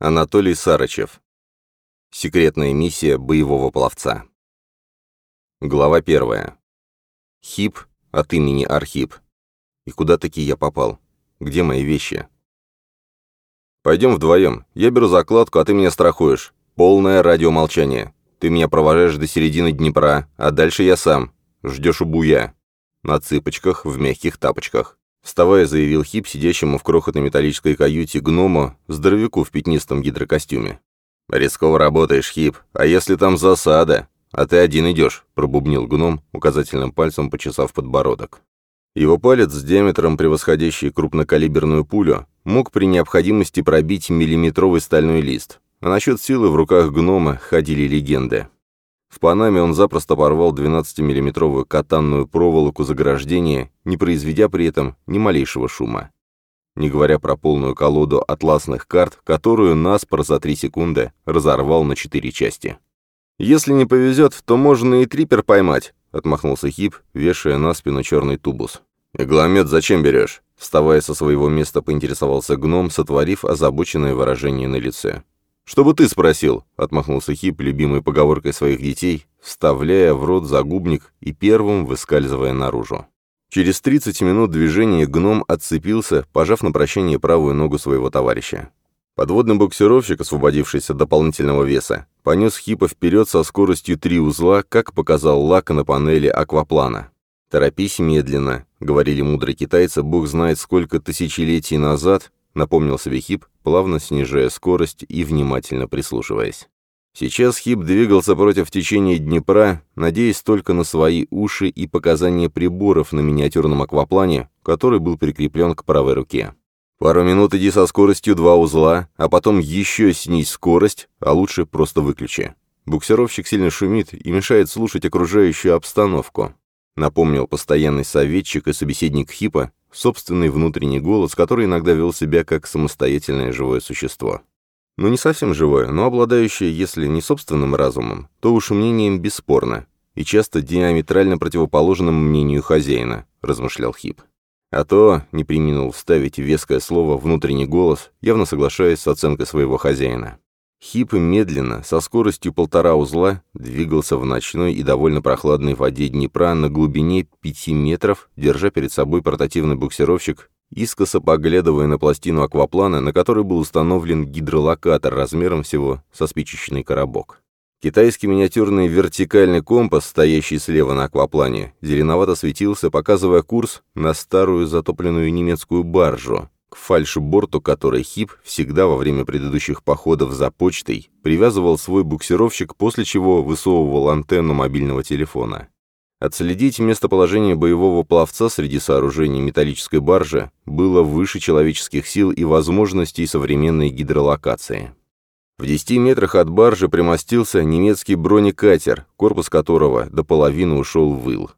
Анатолий Сарычев. Секретная миссия боевого пловца. Глава первая. Хип от имени Архип. И куда таки я попал? Где мои вещи? Пойдем вдвоем. Я беру закладку, а ты меня страхуешь. Полное радиомолчание. Ты меня провожаешь до середины Днепра, а дальше я сам. Ждешь у буя. На цыпочках, в мягких тапочках. Вставая, заявил Хип, сидящему в крохотной металлической каюте гному, здоровяку в пятнистом гидрокостюме. «Рисково работаешь, Хип, а если там засада? А ты один идешь», — пробубнил гном, указательным пальцем почесав подбородок. Его палец с диаметром, превосходящий крупнокалиберную пулю, мог при необходимости пробить миллиметровый стальной лист. А насчет силы в руках гнома ходили легенды. В Панаме он запросто порвал 12-миллиметровую катанную проволоку заграждения, не произведя при этом ни малейшего шума. Не говоря про полную колоду атласных карт, которую Наспор за три секунды разорвал на четыре части. «Если не повезет, то можно и трипер поймать», — отмахнулся Хип, вешая на спину черный тубус. «Игломет зачем берешь?» Вставая со своего места, поинтересовался гном, сотворив озабоченное выражение на лице. «Чтобы ты спросил», — отмахнулся Хип, любимой поговоркой своих детей, вставляя в рот загубник и первым выскальзывая наружу. Через 30 минут движения гном отцепился, пожав на прощание правую ногу своего товарища. Подводный буксировщик, освободившийся от дополнительного веса, понес Хипа вперед со скоростью 3 узла, как показал лаг на панели акваплана. «Торопись медленно», — говорили мудрые китайцы, бог знает сколько тысячелетий назад, напомнил себе Хип, плавно снижая скорость и внимательно прислушиваясь. Сейчас Хип двигался против течения Днепра, надеясь только на свои уши и показания приборов на миниатюрном акваплане, который был прикреплен к правой руке. Пару минут иди со скоростью два узла, а потом еще снизь скорость, а лучше просто выключи. Буксировщик сильно шумит и мешает слушать окружающую обстановку. Напомнил постоянный советчик и собеседник Хипа, собственный внутренний голос, который иногда вел себя как самостоятельное живое существо. Ну, не совсем живое, но обладающее, если не собственным разумом, то уж мнением бесспорно, и часто диаметрально противоположным мнению хозяина, размышлял Хип. А то не преминул вставить веское слово «внутренний голос», явно соглашаясь с оценкой своего хозяина. Хип медленно, со скоростью полтора узла, двигался в ночной и довольно прохладной воде Днепра на глубине пяти метров, держа перед собой портативный буксировщик, искоса поглядывая на пластину акваплана, на которой был установлен гидролокатор размером всего со спичечный коробок. Китайский миниатюрный вертикальный компас, стоящий слева на акваплане, зеленовато светился, показывая курс на старую затопленную немецкую баржу, к фальшборту которой Хип всегда во время предыдущих походов за почтой привязывал свой буксировщик, после чего высовывал антенну мобильного телефона. Отследить местоположение боевого пловца среди сооружений металлической баржи было выше человеческих сил и возможностей современной гидролокации. В 10 метрах от баржи примостился немецкий бронекатер, корпус которого до половины ушел в выл.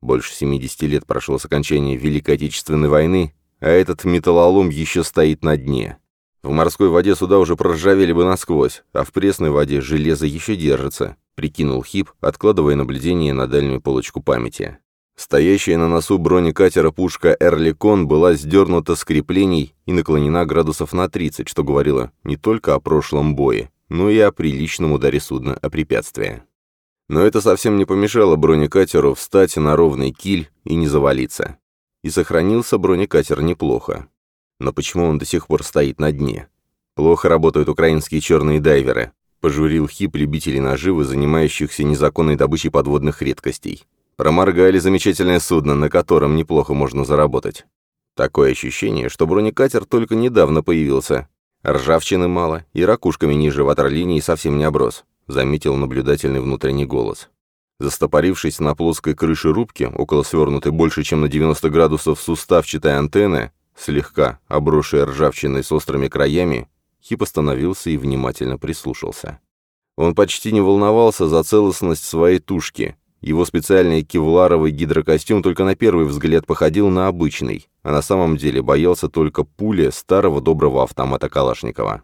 Больше 70 лет прошло с окончания Великой Отечественной войны, а этот металлолом еще стоит на дне. В морской воде суда уже проржавели бы насквозь, а в пресной воде железо еще держится, прикинул Хип, откладывая наблюдение на дальнюю полочку памяти. Стоящая на носу бронекатера пушка «Эрликон» была сдернута с креплений и наклонена градусов на 30, что говорило не только о прошлом бое, но и о приличном ударе судна о препятствие. Но это совсем не помешало бронекатеру встать на ровный киль и не завалиться и сохранился бронекатер неплохо. Но почему он до сих пор стоит на дне? Плохо работают украинские черные дайверы, пожурил хип любителей наживы, занимающихся незаконной добычей подводных редкостей. Проморгали замечательное судно, на котором неплохо можно заработать. Такое ощущение, что бронекатер только недавно появился. Ржавчины мало, и ракушками ниже ватерлинии совсем не оброс, заметил наблюдательный внутренний голос. Застопорившись на плоской крыше рубки, около свернутой больше, чем на 90 градусов суставчатой антенны, слегка обросшей ржавчиной с острыми краями, Хип остановился и внимательно прислушался. Он почти не волновался за целостность своей тушки. Его специальный кевларовый гидрокостюм только на первый взгляд походил на обычный, а на самом деле боялся только пули старого доброго автомата Калашникова.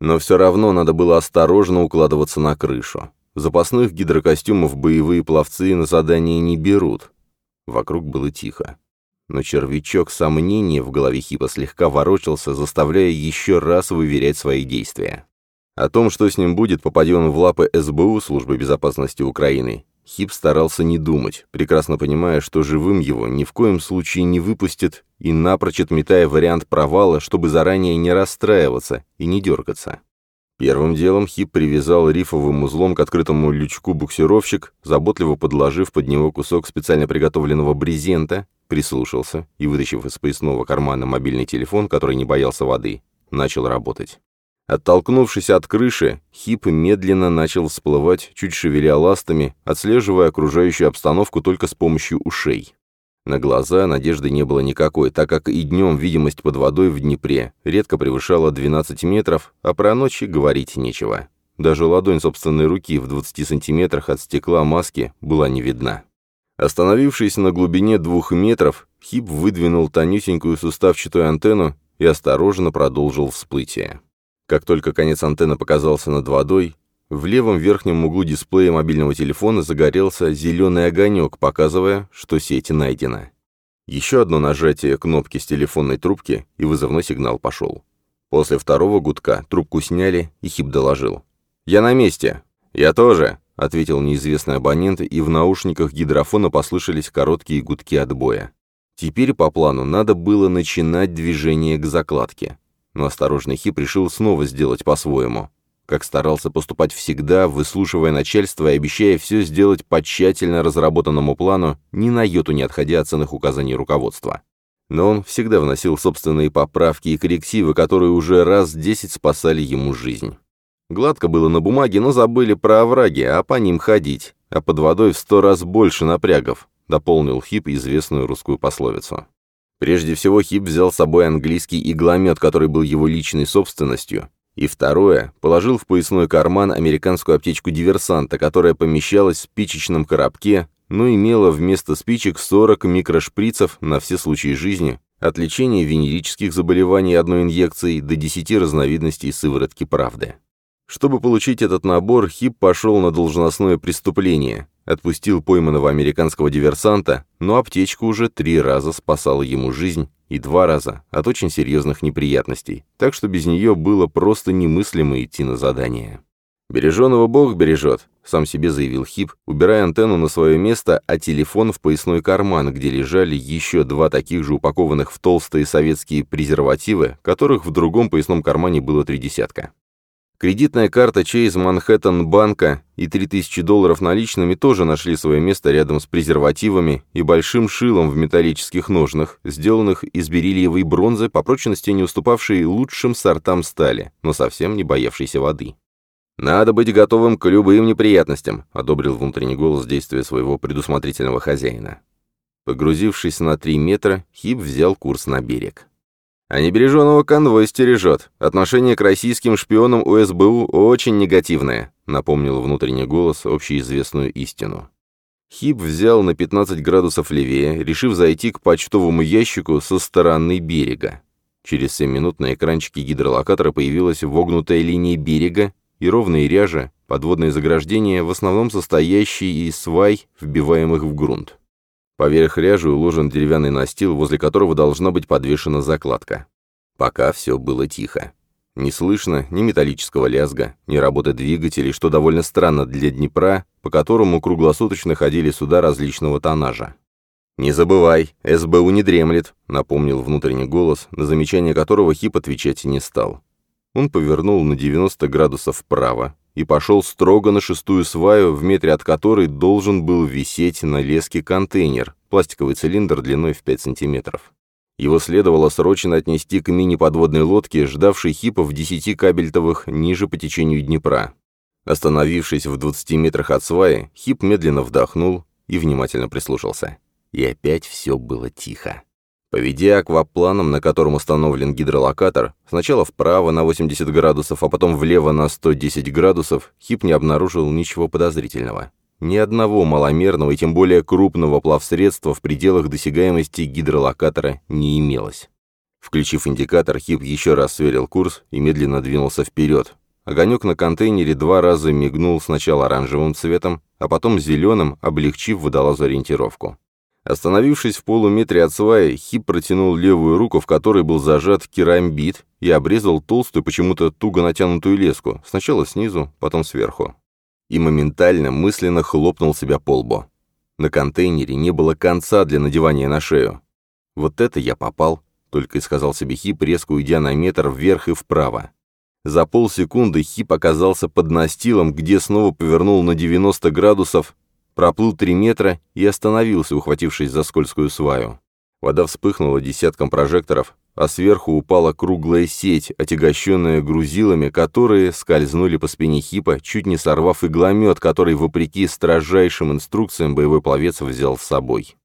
Но все равно надо было осторожно укладываться на крышу. Запасных гидрокостюмов боевые пловцы на задание не берут. Вокруг было тихо. Но червячок сомнения в голове Хипа слегка ворочался, заставляя еще раз выверять свои действия. О том, что с ним будет, попадя он в лапы СБУ, Службы безопасности Украины, Хип старался не думать, прекрасно понимая, что живым его ни в коем случае не выпустят и напрочь отметая вариант провала, чтобы заранее не расстраиваться и не дергаться. Первым делом Хип привязал рифовым узлом к открытому лючку буксировщик, заботливо подложив под него кусок специально приготовленного брезента, прислушался и, вытащив из поясного кармана мобильный телефон, который не боялся воды, начал работать. Оттолкнувшись от крыши, Хип медленно начал всплывать, чуть шевеля ластами, отслеживая окружающую обстановку только с помощью ушей. На глаза надежды не было никакой, так как и днем видимость под водой в Днепре редко превышала 12 метров, а про ночи говорить нечего. Даже ладонь собственной руки в 20 сантиметрах от стекла маски была не видна. Остановившись на глубине двух метров, Хип выдвинул тонюсенькую суставчатую антенну и осторожно продолжил всплытие. Как только конец антенны показался над водой, в левом верхнем углу дисплея мобильного телефона загорелся зеленый огонек, показывая, что сеть найдена. Еще одно нажатие кнопки с телефонной трубки, и вызовной сигнал пошел. После второго гудка трубку сняли, и Хип доложил. «Я на месте». «Я тоже», — ответил неизвестный абонент, и в наушниках гидрофона послышались короткие гудки отбоя. Теперь по плану надо было начинать движение к закладке но осторожный Хип решил снова сделать по-своему. Как старался поступать всегда, выслушивая начальство и обещая все сделать по тщательно разработанному плану, ни на йоту не отходя от ценных указаний руководства. Но он всегда вносил собственные поправки и коррективы, которые уже раз десять спасали ему жизнь. Гладко было на бумаге, но забыли про овраги, а по ним ходить, а под водой в сто раз больше напрягов, дополнил Хип известную русскую пословицу. Прежде всего, Хип взял с собой английский игломет, который был его личной собственностью, и второе, положил в поясной карман американскую аптечку диверсанта, которая помещалась в спичечном коробке, но имела вместо спичек 40 микрошприцев на все случаи жизни, от лечения венерических заболеваний одной инъекцией до 10 разновидностей сыворотки правды. Чтобы получить этот набор, Хип пошел на должностное преступление, отпустил пойманного американского диверсанта, но аптечка уже три раза спасала ему жизнь и два раза от очень серьезных неприятностей, так что без нее было просто немыслимо идти на задание. «Береженого Бог бережет», — сам себе заявил Хип, убирая антенну на свое место, а телефон в поясной карман, где лежали еще два таких же упакованных в толстые советские презервативы, которых в другом поясном кармане было три десятка. Кредитная карта Chase Manhattan банка и 3000 долларов наличными тоже нашли свое место рядом с презервативами и большим шилом в металлических ножнах, сделанных из бериллиевой бронзы, по прочности не уступавшей лучшим сортам стали, но совсем не боявшейся воды. «Надо быть готовым к любым неприятностям», — одобрил внутренний голос действия своего предусмотрительного хозяина. Погрузившись на три метра, Хип взял курс на берег. А небереженного конвой стережет. Отношение к российским шпионам у СБУ очень негативное», напомнил внутренний голос общеизвестную истину. Хип взял на 15 градусов левее, решив зайти к почтовому ящику со стороны берега. Через 7 минут на экранчике гидролокатора появилась вогнутая линия берега и ровные ряжи, подводные заграждения, в основном состоящие из свай, вбиваемых в грунт. Поверх ряжи уложен деревянный настил, возле которого должна быть подвешена закладка. Пока все было тихо. Не слышно ни металлического лязга, ни работы двигателей, что довольно странно для Днепра, по которому круглосуточно ходили суда различного тоннажа. «Не забывай, СБУ не дремлет», — напомнил внутренний голос, на замечание которого Хип отвечать не стал. Он повернул на 90 градусов вправо, и пошел строго на шестую сваю, в метре от которой должен был висеть на леске контейнер, пластиковый цилиндр длиной в 5 сантиметров. Его следовало срочно отнести к мини-подводной лодке, ждавшей хипа в 10 кабельтовых ниже по течению Днепра. Остановившись в 20 метрах от сваи, хип медленно вдохнул и внимательно прислушался. И опять все было тихо. Поведя аквапланом, на котором установлен гидролокатор, сначала вправо на 80 градусов, а потом влево на 110 градусов, Хип не обнаружил ничего подозрительного. Ни одного маломерного и тем более крупного плавсредства в пределах досягаемости гидролокатора не имелось. Включив индикатор, Хип еще раз сверил курс и медленно двинулся вперед. Огонек на контейнере два раза мигнул сначала оранжевым цветом, а потом зеленым, облегчив водолазу ориентировку. Остановившись в полуметре от сваи, Хип протянул левую руку, в которой был зажат керамбит, и обрезал толстую, почему-то туго натянутую леску, сначала снизу, потом сверху. И моментально мысленно хлопнул себя по лбу. На контейнере не было конца для надевания на шею. «Вот это я попал», — только и сказал себе Хип, резко уйдя на метр вверх и вправо. За полсекунды Хип оказался под настилом, где снова повернул на 90 градусов, проплыл три метра и остановился, ухватившись за скользкую сваю. Вода вспыхнула десятком прожекторов, а сверху упала круглая сеть, отягощенная грузилами, которые скользнули по спине Хипа, чуть не сорвав игломет, который, вопреки строжайшим инструкциям, боевой пловец взял с собой.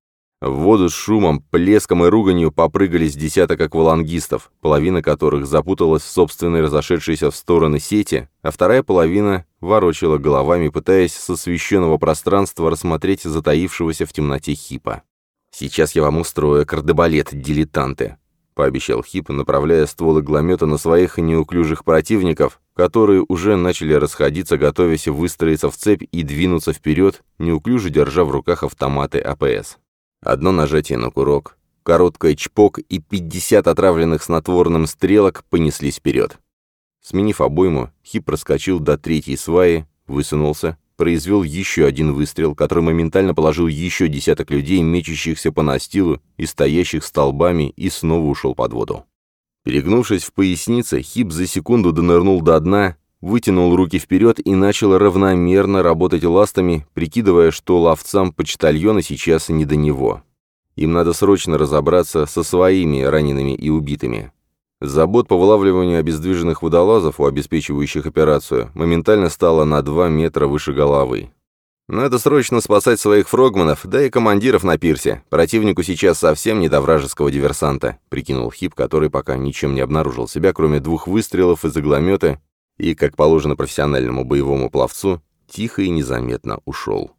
В воду с шумом, плеском и руганью попрыгались десяток аквалангистов, половина которых запуталась в собственной разошедшейся в стороны сети, а вторая половина ворочала головами, пытаясь с освещенного пространства рассмотреть затаившегося в темноте Хипа. «Сейчас я вам устрою кардебалет, дилетанты», — пообещал Хип, направляя ствол игломета на своих неуклюжих противников, которые уже начали расходиться, готовясь выстроиться в цепь и двинуться вперед, неуклюже держа в руках автоматы АПС. Одно нажатие на курок, короткое чпок и 50 отравленных снотворным стрелок понеслись вперед. Сменив обойму, Хип проскочил до третьей сваи, высунулся, произвел еще один выстрел, который моментально положил еще десяток людей, мечущихся по настилу и стоящих столбами, и снова ушел под воду. Перегнувшись в пояснице, Хип за секунду донырнул до дна, вытянул руки вперед и начал равномерно работать ластами, прикидывая, что ловцам почтальона сейчас не до него. Им надо срочно разобраться со своими ранеными и убитыми. Забот по вылавливанию обездвиженных водолазов, у обеспечивающих операцию, моментально стало на 2 метра выше головы. Надо срочно спасать своих фрогманов, да и командиров на пирсе. Противнику сейчас совсем не до вражеского диверсанта, прикинул Хип, который пока ничем не обнаружил себя, кроме двух выстрелов из игломета и, как положено профессиональному боевому пловцу, тихо и незаметно ушел.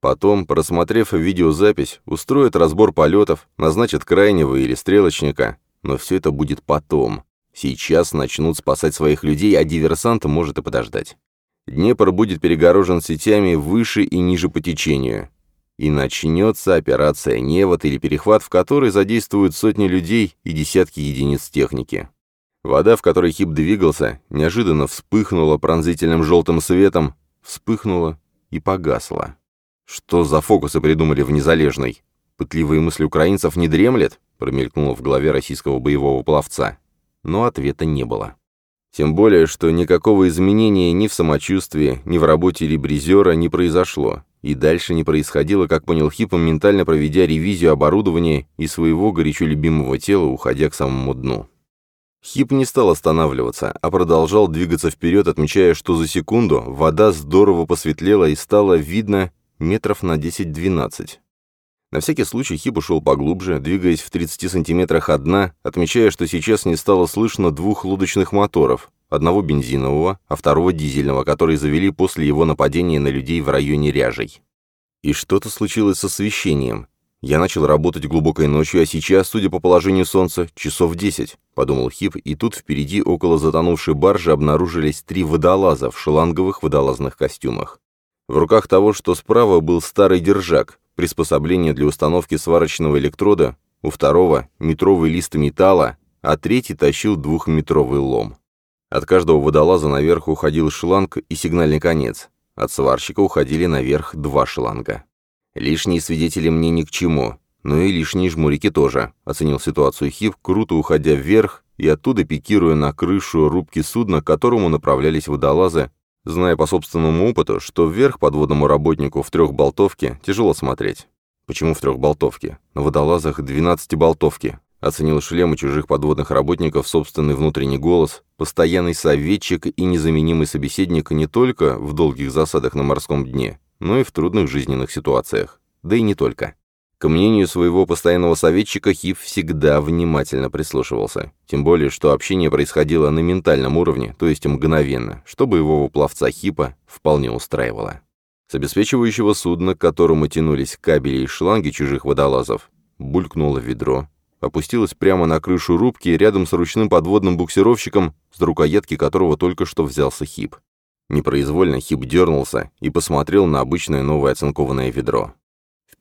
Потом, просмотрев видеозапись, устроит разбор полетов, назначит крайнего или стрелочника, но все это будет потом. Сейчас начнут спасать своих людей, а диверсант может и подождать. Днепр будет перегорожен сетями выше и ниже по течению. И начнется операция «Невод» или перехват, в которой задействуют сотни людей и десятки единиц техники. Вода, в которой Хип двигался, неожиданно вспыхнула пронзительным желтым светом, вспыхнула и погасла. Что за фокусы придумали в Незалежной? Пытливые мысли украинцев не дремлет? Промелькнуло в голове российского боевого пловца. Но ответа не было. Тем более, что никакого изменения ни в самочувствии, ни в работе ребризера не произошло. И дальше не происходило, как понял Хип, ментально проведя ревизию оборудования и своего горячо любимого тела, уходя к самому дну. Хип не стал останавливаться, а продолжал двигаться вперед, отмечая, что за секунду вода здорово посветлела и стало видно метров на 10-12. На всякий случай Хип ушел поглубже, двигаясь в 30 сантиметрах от дна, отмечая, что сейчас не стало слышно двух лодочных моторов, одного бензинового, а второго дизельного, которые завели после его нападения на людей в районе Ряжей. И что-то случилось с освещением. Я начал работать глубокой ночью, а сейчас, судя по положению солнца, часов десять, подумал Хип, и тут впереди около затонувшей баржи обнаружились три водолаза в шланговых водолазных костюмах. В руках того, что справа, был старый держак, приспособление для установки сварочного электрода, у второго — метровый лист металла, а третий тащил двухметровый лом. От каждого водолаза наверх уходил шланг и сигнальный конец. От сварщика уходили наверх два шланга. «Лишние свидетели мне ни к чему, но и лишние жмурики тоже», — оценил ситуацию Хив, круто уходя вверх и оттуда пикируя на крышу рубки судна, к которому направлялись водолазы, зная по собственному опыту, что вверх подводному работнику в трехболтовке тяжело смотреть. Почему в трехболтовке? На водолазах 12 болтовки. Оценил шлемы чужих подводных работников собственный внутренний голос, постоянный советчик и незаменимый собеседник не только в долгих засадах на морском дне, но и в трудных жизненных ситуациях. Да и не только. К мнению своего постоянного советчика Хип всегда внимательно прислушивался. Тем более, что общение происходило на ментальном уровне, то есть мгновенно, что боевого пловца Хипа вполне устраивало. С обеспечивающего судна, к которому тянулись кабели и шланги чужих водолазов, булькнуло ведро, опустилось прямо на крышу рубки рядом с ручным подводным буксировщиком, с рукоятки которого только что взялся Хип. Непроизвольно Хип дернулся и посмотрел на обычное новое оцинкованное ведро.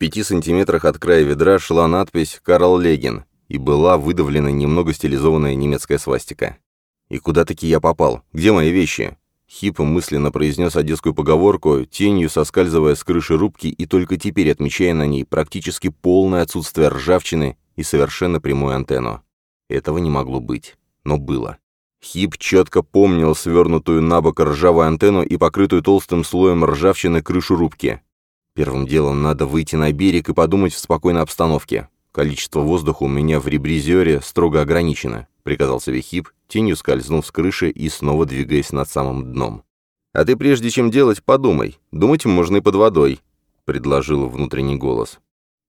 пяти сантиметрах от края ведра шла надпись «Карл Легин» и была выдавлена немного стилизованная немецкая свастика. «И куда-таки я попал? Где мои вещи?» Хип мысленно произнес одесскую поговорку, тенью соскальзывая с крыши рубки и только теперь отмечая на ней практически полное отсутствие ржавчины и совершенно прямую антенну. Этого не могло быть, но было. Хип четко помнил свернутую на бок ржавую антенну и покрытую толстым слоем ржавчины крышу рубки. Первым делом надо выйти на берег и подумать в спокойной обстановке. Количество воздуха у меня в ребризере строго ограничено. — приказал себе Хип, тенью скользнув с крыши и снова двигаясь над самым дном. «А ты прежде чем делать, подумай. Думать можно и под водой», — предложил внутренний голос.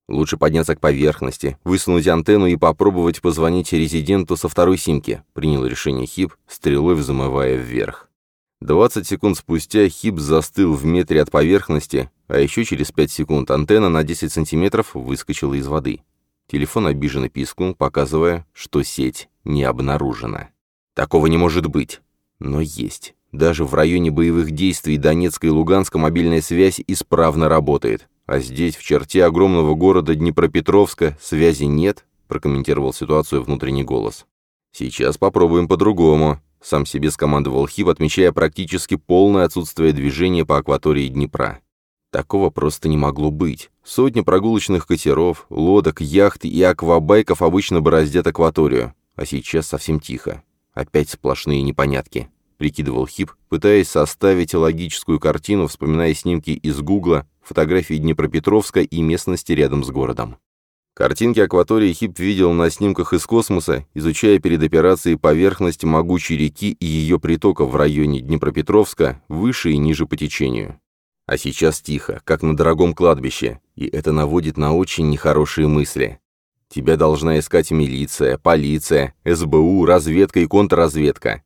«Лучше подняться к поверхности, высунуть антенну и попробовать позвонить резиденту со второй симки», — принял решение Хип, стрелой взмывая вверх. 20 секунд спустя Хип застыл в метре от поверхности, а еще через 5 секунд антенна на 10 сантиметров выскочила из воды. Телефон обиженно пискнул, показывая, что сеть не обнаружено. Такого не может быть. Но есть. Даже в районе боевых действий Донецка и Луганска мобильная связь исправно работает. А здесь, в черте огромного города Днепропетровска, связи нет, прокомментировал ситуацию внутренний голос. Сейчас попробуем по-другому. Сам себе скомандовал Хип, отмечая практически полное отсутствие движения по акватории Днепра. Такого просто не могло быть. Сотни прогулочных катеров, лодок, яхт и аквабайков обычно бороздят акваторию. А сейчас совсем тихо. Опять сплошные непонятки. Прикидывал Хип, пытаясь составить логическую картину, вспоминая снимки из Гугла, фотографии Днепропетровска и местности рядом с городом. Картинки акватории Хип видел на снимках из космоса, изучая перед операцией поверхность могучей реки и ее притоков в районе Днепропетровска, выше и ниже по течению. А сейчас тихо, как на дорогом кладбище, и это наводит на очень нехорошие мысли. Тебя должна искать милиция, полиция, СБУ, разведка и контрразведка.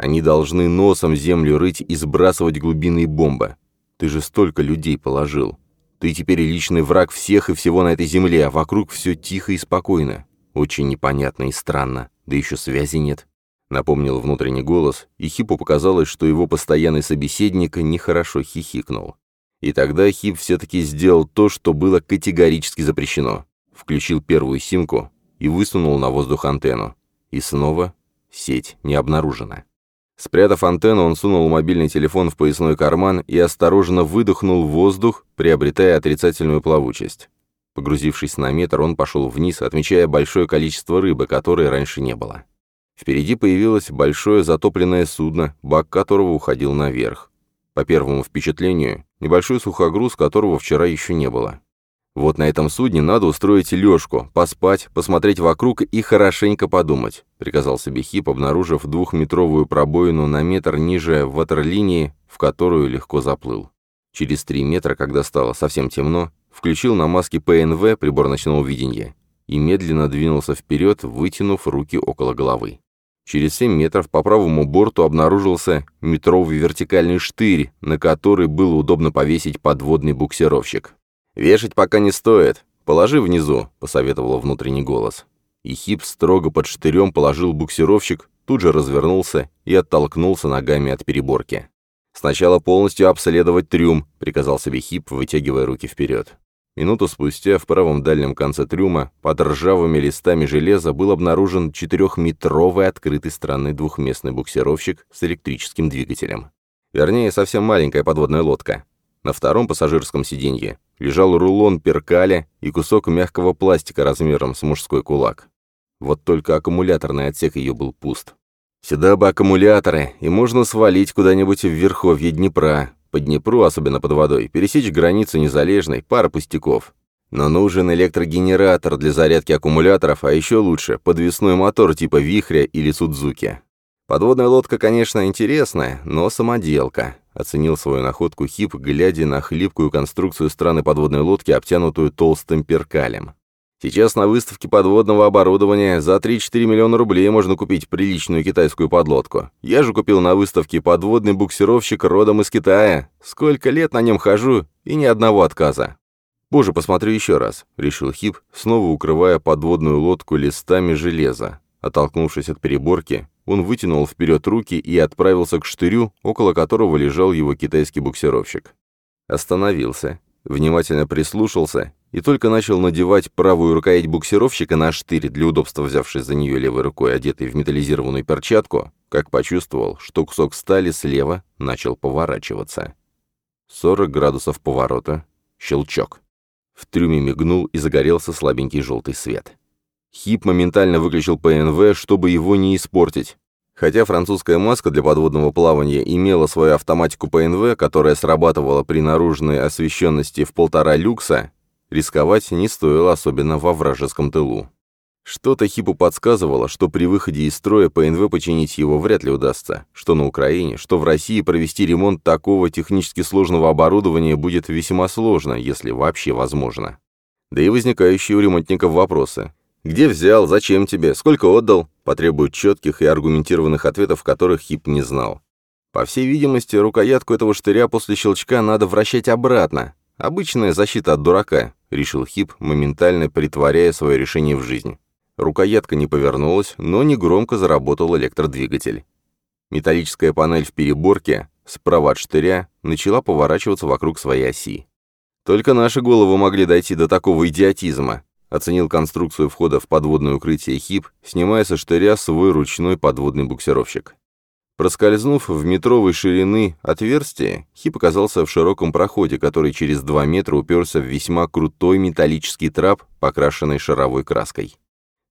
Они должны носом землю рыть и сбрасывать глубинные бомбы. Ты же столько людей положил. Ты теперь личный враг всех и всего на этой земле, а вокруг все тихо и спокойно. Очень непонятно и странно. Да еще связи нет. Напомнил внутренний голос, и Хипу показалось, что его постоянный собеседник нехорошо хихикнул. И тогда Хип все-таки сделал то, что было категорически запрещено включил первую симку и высунул на воздух антенну. И снова сеть не обнаружена. Спрятав антенну, он сунул мобильный телефон в поясной карман и осторожно выдохнул воздух, приобретая отрицательную плавучесть. Погрузившись на метр, он пошел вниз, отмечая большое количество рыбы, которой раньше не было. Впереди появилось большое затопленное судно, бак которого уходил наверх. По первому впечатлению, небольшой сухогруз, которого вчера еще не было. Вот на этом судне надо устроить лёжку, поспать, посмотреть вокруг и хорошенько подумать», — приказал себе Хип, обнаружив двухметровую пробоину на метр ниже ватерлинии, в которую легко заплыл. Через три метра, когда стало совсем темно, включил на маске ПНВ прибор ночного видения и медленно двинулся вперед, вытянув руки около головы. Через 7 метров по правому борту обнаружился метровый вертикальный штырь, на который было удобно повесить подводный буксировщик. «Вешать пока не стоит. Положи внизу», — посоветовал внутренний голос. И Хип строго под штырем положил буксировщик, тут же развернулся и оттолкнулся ногами от переборки. «Сначала полностью обследовать трюм», — приказал себе Хип, вытягивая руки вперед. Минуту спустя в правом дальнем конце трюма под ржавыми листами железа был обнаружен четырехметровый открытый странный двухместный буксировщик с электрическим двигателем. Вернее, совсем маленькая подводная лодка. На втором пассажирском сиденье лежал рулон перкаля и кусок мягкого пластика размером с мужской кулак. Вот только аккумуляторный отсек ее был пуст. Сюда бы аккумуляторы, и можно свалить куда-нибудь в верховье Днепра, по Днепру, особенно под водой, пересечь границу незалежной, пара пустяков. Но нужен электрогенератор для зарядки аккумуляторов, а еще лучше подвесной мотор типа Вихря или Судзуки. Подводная лодка, конечно, интересная, но самоделка. Оценил свою находку Хип, глядя на хлипкую конструкцию страны подводной лодки, обтянутую толстым перкалем. Сейчас на выставке подводного оборудования за 3-4 миллиона рублей можно купить приличную китайскую подлодку. Я же купил на выставке подводный буксировщик родом из Китая. Сколько лет на нем хожу, и ни одного отказа. «Боже, посмотрю еще раз», — решил Хип, снова укрывая подводную лодку листами железа. Оттолкнувшись от переборки, он вытянул вперед руки и отправился к штырю, около которого лежал его китайский буксировщик. Остановился, внимательно прислушался и только начал надевать правую рукоять буксировщика на штырь, для удобства взявшись за нее левой рукой, одетой в металлизированную перчатку, как почувствовал, что кусок стали слева начал поворачиваться. 40 градусов поворота, щелчок. В трюме мигнул и загорелся слабенький желтый свет. Хип моментально выключил ПНВ, чтобы его не испортить. Хотя французская маска для подводного плавания имела свою автоматику ПНВ, которая срабатывала при наружной освещенности в полтора люкса, рисковать не стоило, особенно во вражеском тылу. Что-то Хипу подсказывало, что при выходе из строя ПНВ починить его вряд ли удастся, что на Украине, что в России провести ремонт такого технически сложного оборудования будет весьма сложно, если вообще возможно. Да и возникающие у ремонтников вопросы. Где взял, зачем тебе, сколько отдал, потребуют четких и аргументированных ответов, которых Хип не знал. По всей видимости, рукоятку этого штыря после щелчка надо вращать обратно. Обычная защита от дурака, решил Хип, моментально притворяя свое решение в жизнь. Рукоятка не повернулась, но негромко заработал электродвигатель. Металлическая панель в переборке, справа от штыря, начала поворачиваться вокруг своей оси. Только наши головы могли дойти до такого идиотизма, оценил конструкцию входа в подводное укрытие ХИП, снимая со штыря свой ручной подводный буксировщик. Проскользнув в метровой ширины отверстие, Хип оказался в широком проходе, который через два метра уперся в весьма крутой металлический трап, покрашенный шаровой краской.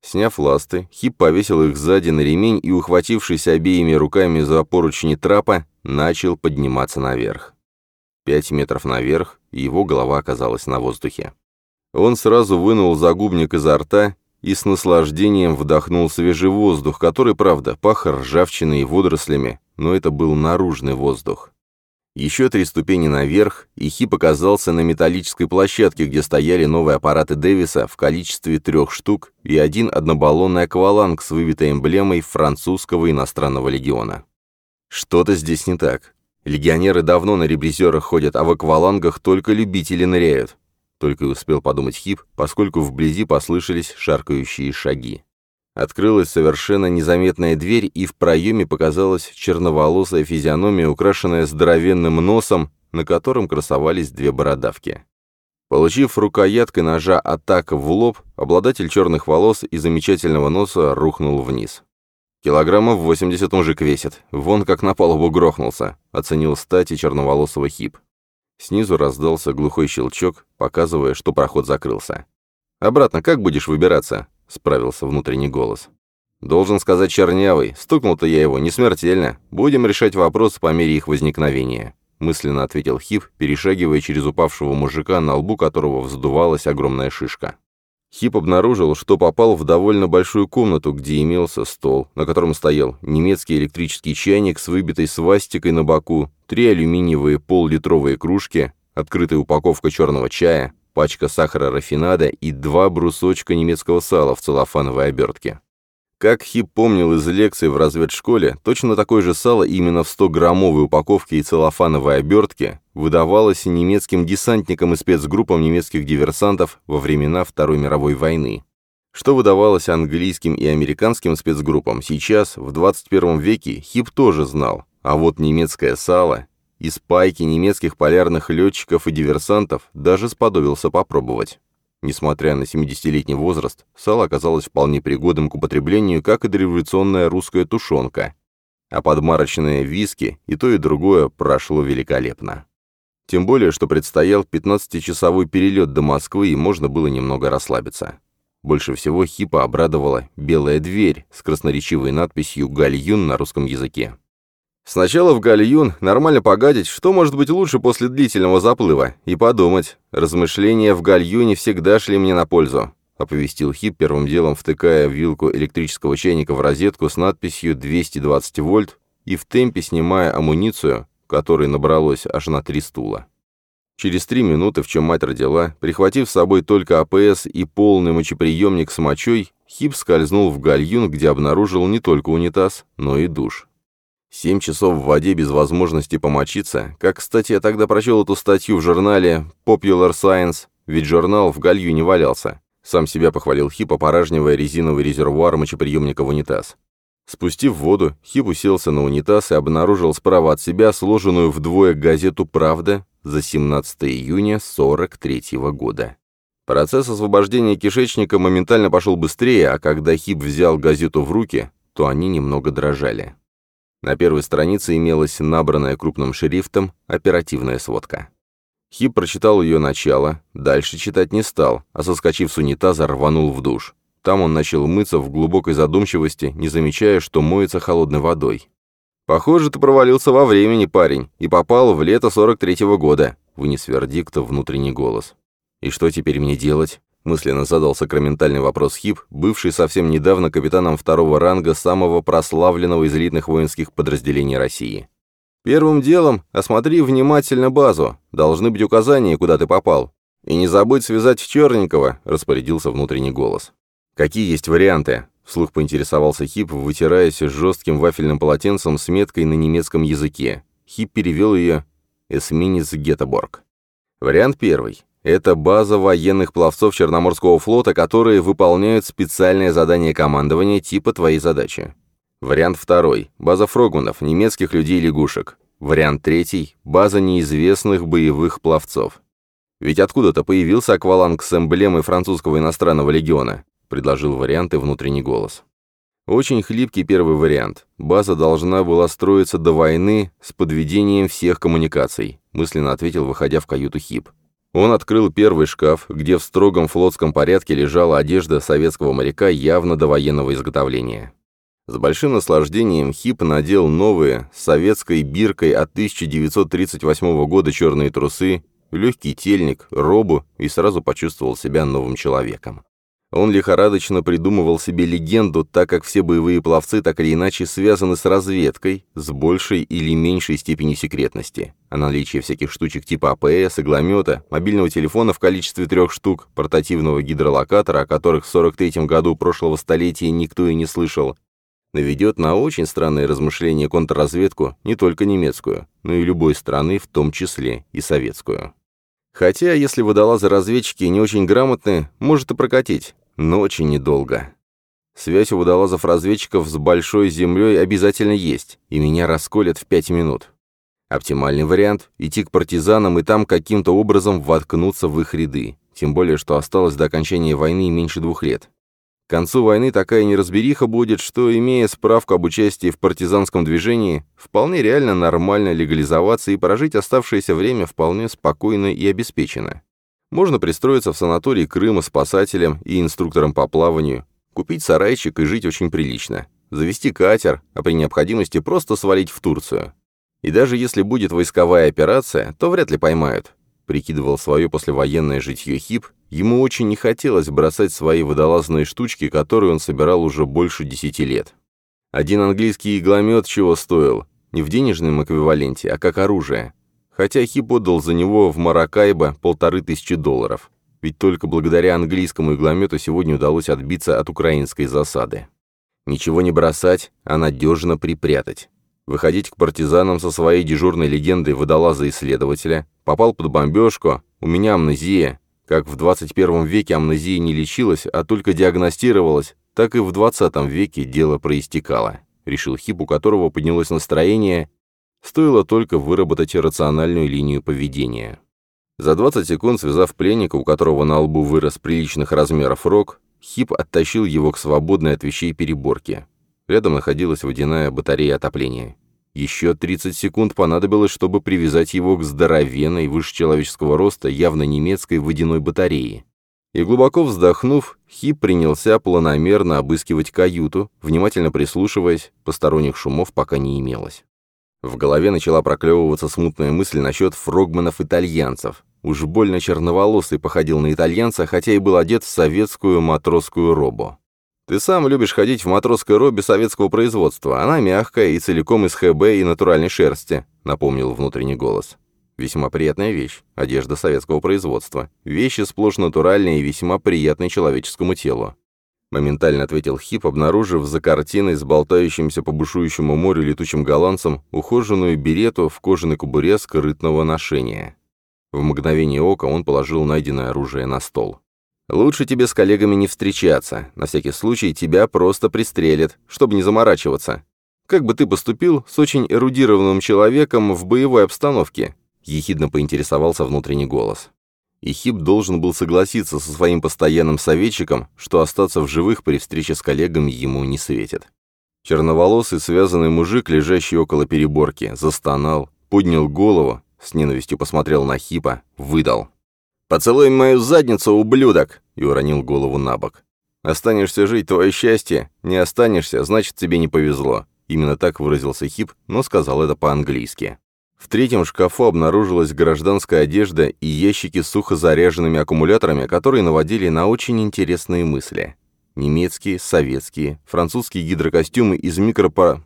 Сняв ласты, Хип повесил их сзади на ремень и, ухватившись обеими руками за поручни трапа, начал подниматься наверх. Пять метров наверх, и его голова оказалась на воздухе. Он сразу вынул загубник изо рта и с наслаждением вдохнул свежий воздух, который, правда, пах ржавчиной и водорослями, но это был наружный воздух. Еще три ступени наверх, и Хип оказался на металлической площадке, где стояли новые аппараты Дэвиса в количестве трех штук и один однобаллонный акваланг с выбитой эмблемой французского иностранного легиона. Что-то здесь не так. Легионеры давно на ребризерах ходят, а в аквалангах только любители ныряют. Только и успел подумать Хип, поскольку вблизи послышались шаркающие шаги. Открылась совершенно незаметная дверь, и в проеме показалась черноволосая физиономия, украшенная здоровенным носом, на котором красовались две бородавки. Получив рукояткой ножа атак в лоб, обладатель черных волос и замечательного носа рухнул вниз. «Килограммов 80 мужик весит, вон как на палубу грохнулся», — оценил стати черноволосого хип. Снизу раздался глухой щелчок, показывая, что проход закрылся. «Обратно как будешь выбираться?» — справился внутренний голос. «Должен сказать чернявый. Стукнул-то я его не смертельно. Будем решать вопрос по мере их возникновения», — мысленно ответил Хип, перешагивая через упавшего мужика, на лбу которого вздувалась огромная шишка. Хип обнаружил, что попал в довольно большую комнату, где имелся стол, на котором стоял немецкий электрический чайник с выбитой свастикой на боку, три алюминиевые пол-литровые кружки, открытая упаковка черного чая, пачка сахара рафинада и два брусочка немецкого сала в целлофановой обертке. Как Хип помнил из лекций в разведшколе, точно такое же сало именно в 100-граммовой упаковке и целлофановой обертке выдавалось немецким десантникам и спецгруппам немецких диверсантов во времена Второй мировой войны. Что выдавалось английским и американским спецгруппам сейчас, в 21 веке, Хип тоже знал, а вот немецкое сало из пайки немецких полярных летчиков и диверсантов даже сподобился попробовать. Несмотря на 70-летний возраст, сало оказалось вполне пригодным к употреблению, как и дореволюционная русская тушенка. А подмарочные виски и то и другое прошло великолепно. Тем более, что предстоял 15-часовой перелет до Москвы, и можно было немного расслабиться. Больше всего Хипа обрадовала белая дверь с красноречивой надписью «Гальюн» на русском языке. Сначала в гальюн, нормально погадить, что может быть лучше после длительного заплыва, и подумать. Размышления в гальюне всегда шли мне на пользу, оповестил Хип первым делом, втыкая вилку электрического чайника в розетку с надписью 220 вольт и в темпе снимая амуницию, которой набралось аж на три стула. Через три минуты, в чем мать родила, прихватив с собой только АПС и полный мочеприемник с мочой, Хип скользнул в гальюн, где обнаружил не только унитаз, но и душ. Семь часов в воде без возможности помочиться, как, кстати, я тогда прочел эту статью в журнале Popular Science, ведь журнал в гальюне валялся. Сам себя похвалил Хип, опоражнивая резиновый резервуар мочеприемника в унитаз. Спустив воду, Хип уселся на унитаз и обнаружил справа от себя сложенную вдвое газету «Правда» за 17 июня 43 -го года. Процесс освобождения кишечника моментально пошел быстрее, а когда Хип взял газету в руки, то они немного дрожали. На первой странице имелась набранная крупным шрифтом оперативная сводка. Хип прочитал ее начало, дальше читать не стал, а соскочив с унитаза, рванул в душ. Там он начал мыться в глубокой задумчивости, не замечая, что моется холодной водой. «Похоже, ты провалился во времени, парень, и попал в лето 43-го года», — вынес вердикт внутренний голос. «И что теперь мне делать?» — мысленно задал сакраментальный вопрос Хип, бывший совсем недавно капитаном второго ранга самого прославленного из элитных воинских подразделений России. «Первым делом осмотри внимательно базу. Должны быть указания, куда ты попал. И не забудь связать Черненького», — распорядился внутренний голос. «Какие есть варианты?» — вслух поинтересовался Хип, вытираясь жестким вафельным полотенцем с меткой на немецком языке. Хип перевел ее «Эсминец Гетеборг». Вариант первый. Это база военных пловцов Черноморского флота, которые выполняют специальное задание командования типа твоей задачи. Вариант второй. База фрогманов, немецких людей-лягушек. Вариант третий. База неизвестных боевых пловцов. Ведь откуда-то появился акваланг с эмблемой французского иностранного легиона, предложил варианты внутренний голос. Очень хлипкий первый вариант. База должна была строиться до войны с подведением всех коммуникаций, мысленно ответил, выходя в каюту Хип. Он открыл первый шкаф, где в строгом флотском порядке лежала одежда советского моряка явно до военного изготовления. С большим наслаждением Хип надел новые, с советской биркой от 1938 года черные трусы, легкий тельник, робу и сразу почувствовал себя новым человеком. Он лихорадочно придумывал себе легенду, так как все боевые пловцы так или иначе связаны с разведкой, с большей или меньшей степенью секретности. А наличие всяких штучек типа АПС, игломета, мобильного телефона в количестве трех штук, портативного гидролокатора, о которых в 43 году прошлого столетия никто и не слышал, наведет на очень странные размышления контрразведку, не только немецкую, но и любой страны, в том числе и советскую. Хотя, если водолазы-разведчики не очень грамотны, может и прокатить, но очень недолго. Связь у водолазов-разведчиков с Большой Землей обязательно есть, и меня расколят в пять минут. Оптимальный вариант — идти к партизанам и там каким-то образом воткнуться в их ряды, тем более, что осталось до окончания войны меньше двух лет. К концу войны такая неразбериха будет, что, имея справку об участии в партизанском движении, вполне реально нормально легализоваться и прожить оставшееся время вполне спокойно и обеспеченно. Можно пристроиться в санаторий Крыма спасателем и инструктором по плаванию, купить сарайчик и жить очень прилично, завести катер, а при необходимости просто свалить в Турцию. И даже если будет войсковая операция, то вряд ли поймают. Прикидывал свое послевоенное житье хип Ему очень не хотелось бросать свои водолазные штучки, которые он собирал уже больше десяти лет. Один английский игломет чего стоил? Не в денежном эквиваленте, а как оружие. Хотя Хип отдал за него в Маракайбо полторы тысячи долларов. Ведь только благодаря английскому игломету сегодня удалось отбиться от украинской засады. Ничего не бросать, а надежно припрятать. Выходить к партизанам со своей дежурной легендой водолаза-исследователя. Попал под бомбежку, у меня амнезия, как в 21 веке амнезия не лечилась, а только диагностировалась, так и в 20 веке дело проистекало, решил Хип, у которого поднялось настроение, стоило только выработать рациональную линию поведения. За 20 секунд, связав пленника, у которого на лбу вырос приличных размеров рог, Хип оттащил его к свободной от вещей переборке. Рядом находилась водяная батарея отопления. Еще 30 секунд понадобилось, чтобы привязать его к здоровенной, выше человеческого роста, явно немецкой водяной батарее. И глубоко вздохнув, Хип принялся планомерно обыскивать каюту, внимательно прислушиваясь, посторонних шумов пока не имелось. В голове начала проклевываться смутная мысль насчет фрогманов-итальянцев. Уж больно черноволосый походил на итальянца, хотя и был одет в советскую матросскую робу. Ты сам любишь ходить в матросской робе советского производства. Она мягкая и целиком из ХБ и натуральной шерсти», — напомнил внутренний голос. «Весьма приятная вещь. Одежда советского производства. Вещи сплошь натуральные и весьма приятные человеческому телу». Моментально ответил Хип, обнаружив за картиной с болтающимся по бушующему морю летучим голландцем ухоженную берету в кожаной кубуре скрытного ношения. В мгновение ока он положил найденное оружие на стол. Лучше тебе с коллегами не встречаться. На всякий случай тебя просто пристрелят, чтобы не заморачиваться. Как бы ты поступил с очень эрудированным человеком в боевой обстановке?» Ехидно поинтересовался внутренний голос. и должен был согласиться со своим постоянным советчиком, что остаться в живых при встрече с коллегами ему не светит. Черноволосый связанный мужик, лежащий около переборки, застонал, поднял голову, с ненавистью посмотрел на Хипа, выдал. «Поцелуй мою задницу, ублюдок!» и уронил голову на бок. «Останешься жить, твое счастье. Не останешься, значит, тебе не повезло». Именно так выразился Хип, но сказал это по-английски. В третьем шкафу обнаружилась гражданская одежда и ящики с сухо заряженными аккумуляторами, которые наводили на очень интересные мысли. Немецкие, советские, французские гидрокостюмы из микропо...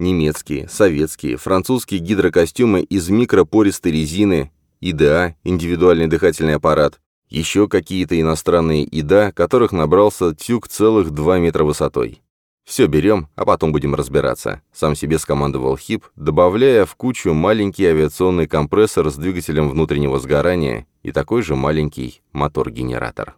Немецкие, советские, французские гидрокостюмы из микропористой резины, ИДА, индивидуальный дыхательный аппарат, еще какие-то иностранные ИДА, которых набрался тюк целых 2 метра высотой. «Все берем, а потом будем разбираться», — сам себе скомандовал Хип, добавляя в кучу маленький авиационный компрессор с двигателем внутреннего сгорания и такой же маленький мотор-генератор.